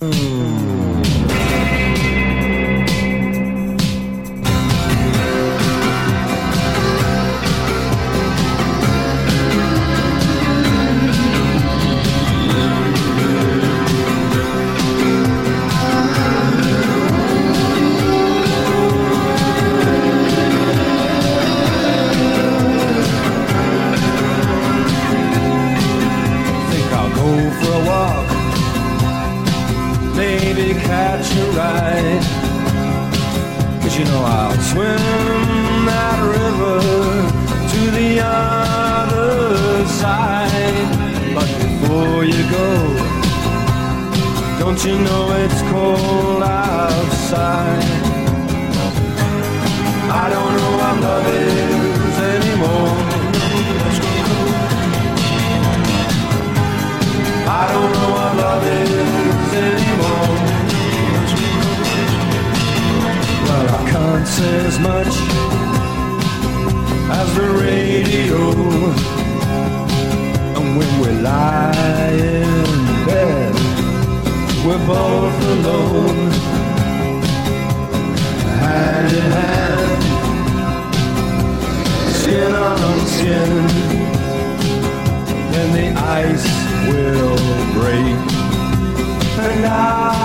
think Maybe catch a ride. Cause you know I'll swim that river to the other side. But before you go, don't you know it's cold outside? I as much as the radio. And when we lie in bed, we're both alone, hand in hand, skin on skin then the ice will break and I'll